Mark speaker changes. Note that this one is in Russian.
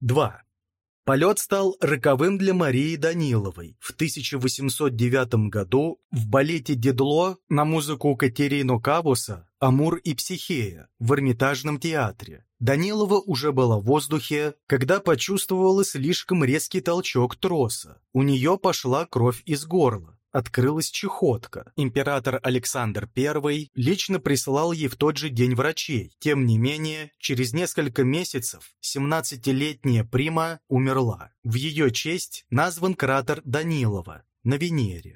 Speaker 1: 2. Полет стал роковым для Марии Даниловой. В 1809 году в балете «Дедло» на музыку Катерину Кавуса «Амур и Психея» в Эрмитажном театре. Данилова уже была в воздухе, когда почувствовала слишком резкий толчок троса. У нее пошла кровь из горла открылась чехотка. Император Александр I лично прислал ей в тот же день врачей. Тем не менее, через несколько месяцев 17-летняя Прима умерла. В ее честь назван кратер Данилова на Венере.